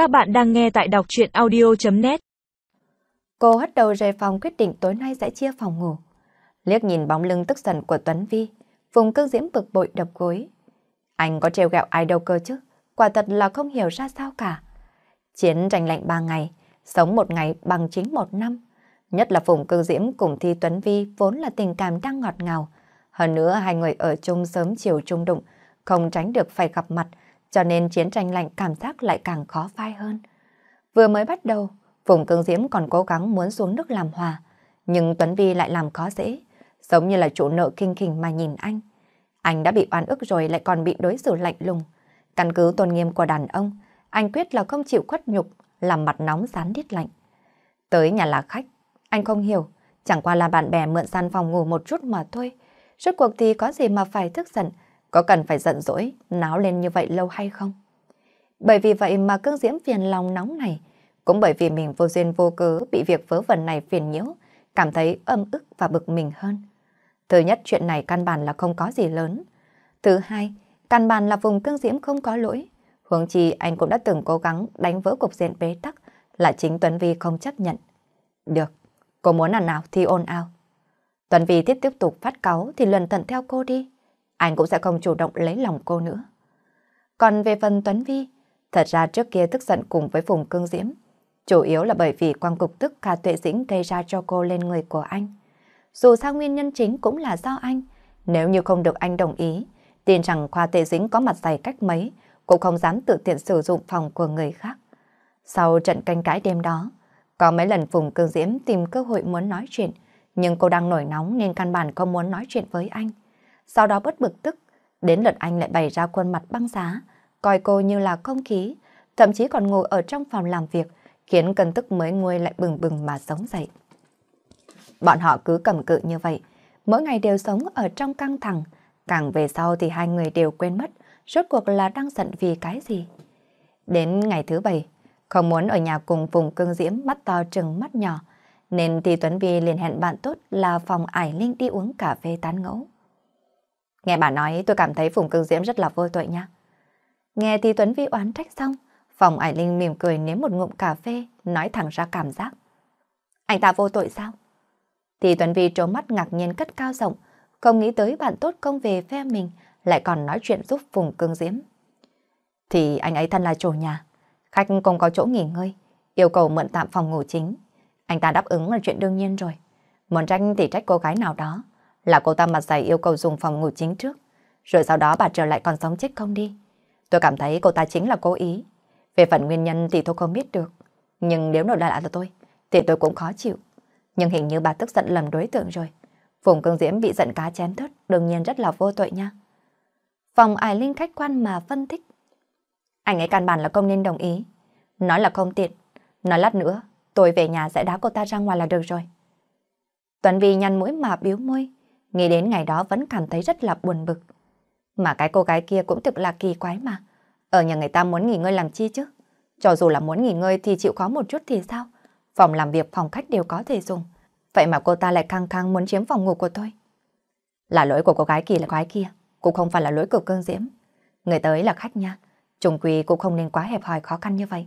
Các bạn đang nghe tại đọc chuyện audio.net Cô hất đầu rời phòng quyết định tối nay sẽ chia phòng ngủ. Liếc nhìn bóng lưng tức giận của Tuấn Vi, vùng cương diễm bực bội đập gối. Anh có trêu gẹo ai đâu cơ chứ, quả thật là không hiểu ra sao cả. Chiến tranh lạnh ba ngày, sống một ngày bằng chính một năm. Nhất là Phùng Cương Diễm cùng Thi Tuấn Vi vốn là tình cảm đang ngọt ngào. Hơn nữa hai người ở chung sớm chiều chung đụng, không tránh được phải gặp mặt, cho nên chiến tranh lạnh cảm giác lại càng khó phai hơn. Vừa mới bắt đầu, Phùng Cương Diễm còn cố gắng muốn xuống nước làm hòa, nhưng Tuấn Vi lại làm khó dễ, giống như là chủ nợ kinh khỉnh mà nhìn anh. Anh đã bị oan ức rồi lại còn bị đối xử lạnh lùng. Căn cứ tôn nghiêm của đàn ông, anh quyết là không chịu khuất nhục, làm mặt nóng rán đít lạnh. Tới nhà là khách, anh không hiểu, chẳng qua là bạn bè mượn san phòng ngủ một chút mà thôi. Rốt cuộc thì có gì mà phải thức giận, có cần phải giận dỗi, náo lên như vậy lâu hay không? Bởi vì vậy mà cương diễm phiền lòng nóng này, cũng bởi vì mình vô duyên vô cớ bị việc vớ vẩn này phiền nhiễu, cảm thấy âm ức và bực mình hơn. Thứ nhất chuyện này căn bản là không có gì lớn. Thứ hai, căn bản là vùng cương diễm không có lỗi. Huống chi anh cũng đã từng cố gắng đánh vỡ cục diện bế tắc, là chính Tuấn Vi không chấp nhận. Được, cô muốn làm nào thì ôn ao. Tuấn Vi tiếp tiếp tục phát cáu thì lần tận theo cô đi. Anh cũng sẽ không chủ động lấy lòng cô nữa. Còn về phần Tuấn Vi, thật ra trước kia tức giận cùng với Phùng cương diễm, chủ yếu là bởi vì quang cục tức Kha Tuệ Dĩnh gây ra cho cô lên người của anh. Dù sao nguyên nhân chính cũng là do anh, nếu như không được anh đồng ý, tin rằng Khoa Tuệ Dĩnh có mặt dày cách mấy, cũng không dám tự tiện sử dụng phòng của người khác. Sau trận canh cãi đêm đó, có mấy lần Phùng Cương Diễm tìm cơ hội muốn nói chuyện, nhưng cô đang nổi nóng nên căn bản không muốn nói chuyện với anh. Sau đó bất bực tức, đến lượt anh lại bày ra khuôn mặt băng giá, coi cô như là không khí, thậm chí còn ngồi ở trong phòng làm việc, khiến cơn tức mới nguôi lại bừng bừng mà sống dậy. Bọn họ cứ cầm cự như vậy, mỗi ngày đều sống ở trong căng thẳng, càng về sau thì hai người đều quên mất rốt cuộc là đang giận vì cái gì. Đến ngày thứ bảy, không muốn ở nhà cùng vùng cương diễm mắt to trừng mắt nhỏ, nên thì Tuấn Vi liền hẹn bạn tốt là phòng Ải Linh đi uống cà phê tán ngẫu. Nghe bà nói tôi cảm thấy Phùng Cương Diễm rất là vô tội nha. Nghe thì Tuấn Vi oán trách xong, phòng Ải Linh mỉm cười nếm một ngụm cà phê, nói thẳng ra cảm giác. Anh ta vô tội sao? Thì Tuấn Vi trố mắt ngạc nhiên cất cao giọng, không nghĩ tới bạn tốt công về phe mình, lại còn nói chuyện giúp Phùng Cương Diễm. Thì anh ấy thân là chủ nhà, khách không có chỗ nghỉ ngơi, yêu cầu mượn tạm phòng ngủ chính. Anh ta đáp ứng là chuyện đương nhiên rồi. Muốn tranh thì trách cô gái nào đó, là cô ta mặt dày yêu cầu dùng phòng ngủ chính trước, rồi sau đó bà trở lại còn sống chết không đi. Tôi cảm thấy cô ta chính là cố ý. Về phần nguyên nhân thì tôi không biết được, nhưng nếu đổi lại là tôi, thì tôi cũng khó chịu. Nhưng hình như bà tức giận lầm đối tượng rồi. Phùng Cương Diễm bị giận cá chém thớt, đương nhiên rất là vô tội nha. Phòng Ải Linh khách quan mà phân tích. Anh ấy căn bản là không nên đồng ý. Nói là không tiện. Nói lát nữa, tôi về nhà sẽ đá cô ta ra ngoài là được rồi. Tuấn Vi nhăn mũi mà biếu môi. Nghĩ đến ngày đó vẫn cảm thấy rất là buồn bực. Mà cái cô gái kia cũng thực là kỳ quái mà. Ở nhà người ta muốn nghỉ ngơi làm chi chứ? Cho dù là muốn nghỉ ngơi thì chịu khó một chút thì sao? Phòng làm việc, phòng khách đều có thể dùng. Vậy mà cô ta lại khăng khăng muốn chiếm phòng ngủ của tôi. Là lỗi của cô gái kỳ là gái kia, cũng không phải là lỗi của cương diễm. Người tới là khách nha, trùng quỳ cũng không nên quá hẹp hòi khó khăn như vậy.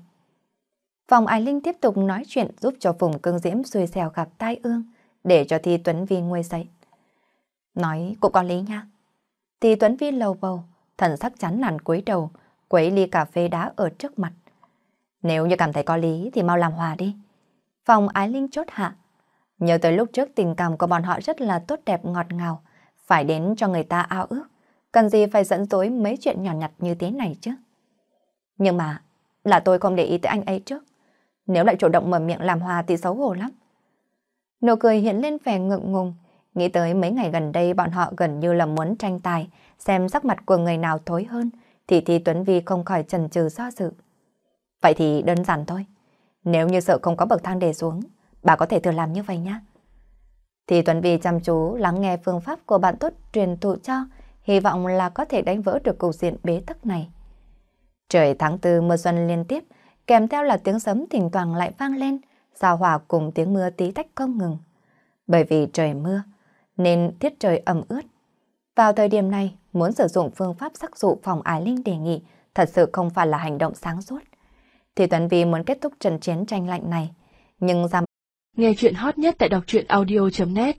Phòng Ái Linh tiếp tục nói chuyện giúp cho Phùng Cương Diễm xui xèo gặp tai ương, để cho Thi Tuấn Vi nguôi dậy. Nói cũng có lý nha. Thì Tuấn Vi lầu bầu, thần sắc chắn nản cúi đầu, quấy ly cà phê đá ở trước mặt. Nếu như cảm thấy có lý thì mau làm hòa đi. Phòng Ái Linh chốt hạ. Nhớ tới lúc trước tình cảm của bọn họ rất là tốt đẹp ngọt ngào, phải đến cho người ta ao ước. Cần gì phải dẫn dối mấy chuyện nhỏ nhặt như thế này chứ? Nhưng mà, là tôi không để ý tới anh ấy trước. Nếu lại chủ động mở miệng làm hòa thì xấu hổ lắm. Nụ cười hiện lên vẻ ngượng ngùng, nghĩ tới mấy ngày gần đây bọn họ gần như là muốn tranh tài, xem sắc mặt của người nào thối hơn, thì thì Tuấn Vi không khỏi chần chừ do dự. Vậy thì đơn giản thôi. Nếu như sợ không có bậc thang để xuống, bà có thể thử làm như vậy nhé. Thì Tuấn Vi chăm chú lắng nghe phương pháp của bạn tốt truyền thụ cho, hy vọng là có thể đánh vỡ được cục diện bế tắc này. Trời tháng tư mưa xuân liên tiếp, kèm theo là tiếng sấm thỉnh thoảng lại vang lên, giao hòa cùng tiếng mưa tí tách không ngừng. Bởi vì trời mưa, nên tiết trời ẩm ướt. Vào thời điểm này, muốn sử dụng phương pháp sắc dụ phòng ái linh đề nghị thật sự không phải là hành động sáng suốt. thì Tuấn Vi muốn kết thúc trận chiến tranh lạnh này. Nhưng ra Nghe chuyện hot nhất tại đọc truyện audio.net